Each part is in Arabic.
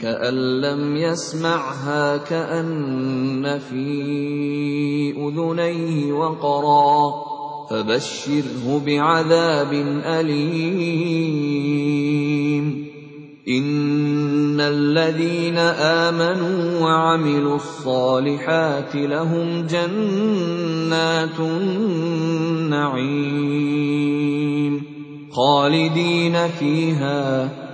كأن لم يسمعها كأن في أذنيه وقرا. فبشره بعذاب أليم. إن الذين آمنوا وعملوا الصالحات لهم جنات النعيم خالدين فيها.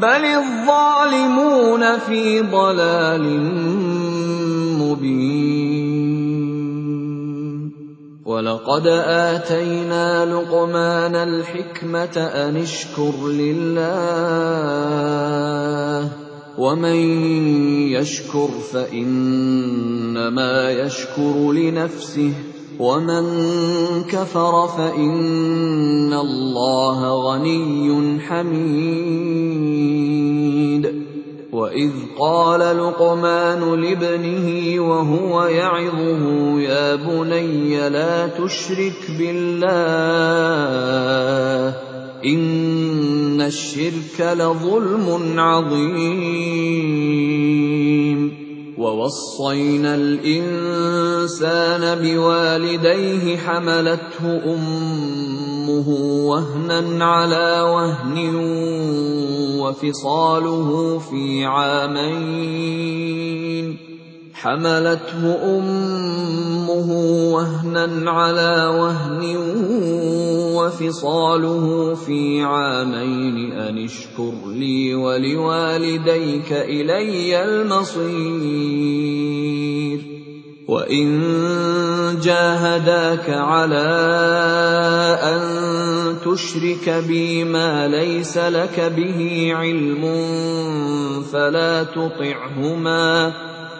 بل الظالمون في ضلال مبين ولقد اتينا لقمان الحكمه ان اشكر لله ومن يشكر فانما يشكر لنفسه ومن كفر فان الله غني حميد واذ قال لقمان لابنه وهو يعظه يا بني لا تشرك بالله ان الشرك لظلم عظيم. ووصينا الإنسان بوالديه حملته أمه وهنا على وهن وفصاله في عامين. حملته أمه وهنا على وهن وفصاله في عامين أن اشكر لي ولوالديك إلي المصير. وإن جاهداك على أن تشرك بي ما ليس لك به علم فلا تطعهما.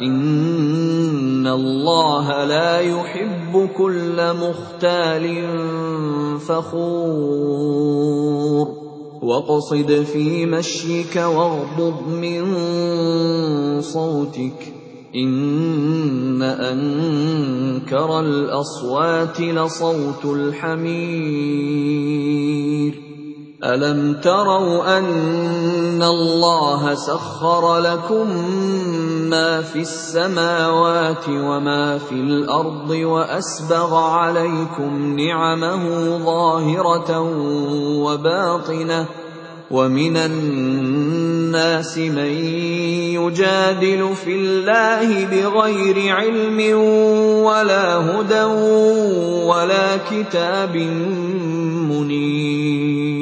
إِنَّ اللَّهَ لَا يُحِبُّ كُلَّ مُخْتَالٍ فَخُورٍ وَاقْصِدْ فِي مَشْيِكَ وَاغْضُضْ مِن صَوْتِكَ ۚ إِنَّ أَنكَرَ الْأَصْوَاتِ لَصَوْتُ الْحَمِيرِ أَلَمْ تَرَوْا أَنَّ اللَّهَ سَخَّرَ لَكُم مَّا فِي السَّمَاوَاتِ وَمَا فِي الْأَرْضِ وَأَسْبَغَ عَلَيْكُمْ نِعَمَهُ ظَاهِرَةً وَبَاطِنَةً ۗ وَمِنَ النَّاسِ مَن يُجَادِلُ فِي اللَّهِ بِغَيْرِ عِلْمٍ وَلَا هُدًى وَلَا كِتَابٍ مُّنِيرٍ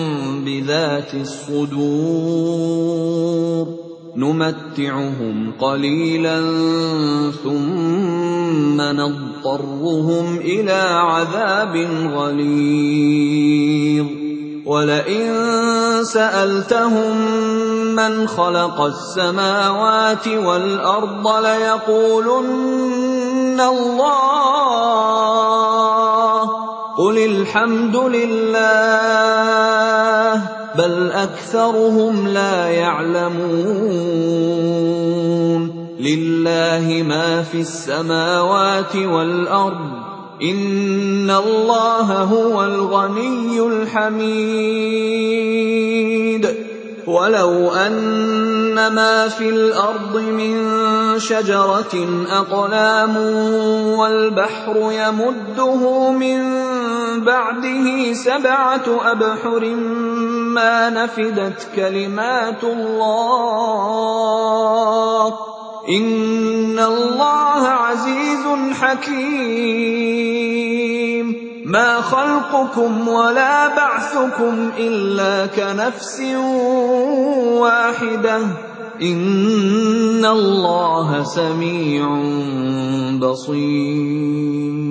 بِذَاتِ الصُّدُورِ نُمَتِّعُهُمْ قَلِيلًا ثُمَّ نَضْطَرُّهُمْ إِلَىٰ عَذَابٍ غَلِيظٍ. وَلَئِن سَأَلْتَهُم مَّنْ خَلَقَ السَّمَاوَاتِ وَالْأَرْضَ لَيَقُولُنَّ اللَّهُ ۚ قُلِ الْحَمْدُ لِلَّهِ ۚ بَلْ أَكْثَرُهُمْ لَا يَعْلَمُونَ لِلَّهِ مَا فِي السَّمَاوَاتِ وَالْأَرْضِ ۚ إِنَّ اللَّهَ هُوَ الْغَنِيُّ الْحَمِيدُ وَلَوْ أَنَّ مَا فِي الْأَرْضِ مِن شَجَرَةٍ أَقْلَامٌ وَالْبَحْرُ يَمُدُّهُ مِن بَعْدِهِ سَبْعَةُ أَبْحُرٍ مَّا نَفِدَتْ كَلِمَاتُ اللَّهِ ۗ. إِنَّ اللَّهَ عَزِيزٌ حَكِيمٌ. مَا خَلْقُكُمْ وَلَا بَعْثُكُمْ إِلَّا كَنَفْسٍ وَاحِدَةٍ ۗ. إِنَّ اللَّهَ سَمِيعٌ بَصِيرٌ.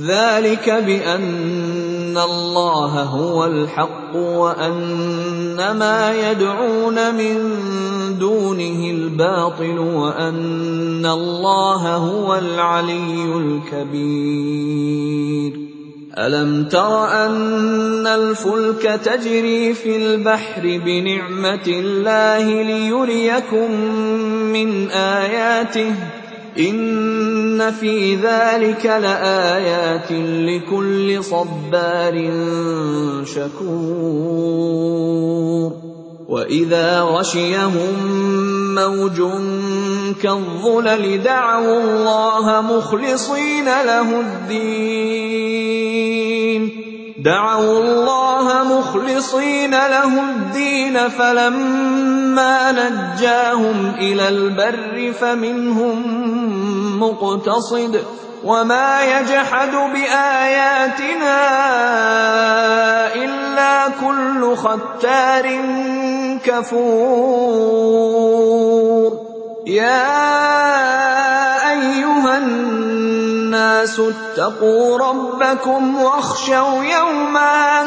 ذَٰلِكَ بِأَنَّ اللَّهَ هُوَ الْحَقُّ وَأَنَّ مَا يَدْعُونَ مِن دُونِهِ الْبَاطِلُ وَأَنَّ اللَّهَ هُوَ الْعَلِيُّ الْكَبِيرُ. أَلَمْ تَرَ أَنَّ الْفُلْكَ تَجْرِي فِي الْبَحْرِ بِنِعْمَتِ اللَّهِ لِيُرِيَكُم مِّنْ آيَاتِهِ ۚ؟ إِنَّ فِي ذَٰلِكَ لَآيَاتٍ لِّكُلِّ صَبَّارٍ شَكُورٍ. وَإِذَا غَشِيَهُم مَّوْجٌ كَالظُّلَلِ دَعَوُا اللَّهَ مُخْلِصِينَ لَهُ الدِّينَ. دعوا الله مخلصين له الدين فلما نجاهم إلى البر فمنهم مقتصد وما يجحد بآياتنا إلا كل ختار كفور يا أيها الناس اتقوا ربكم واخشوا يوما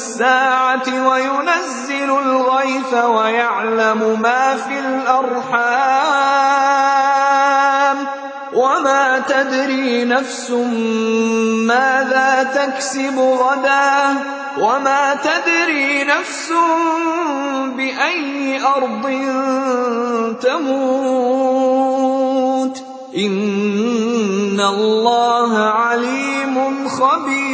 الساعة وينزل الغيث ويعلم ما في الأرحام وما تدري نفس ماذا تكسب غدا وما تدري نفس بأي أرض تموت إن الله عليم خبير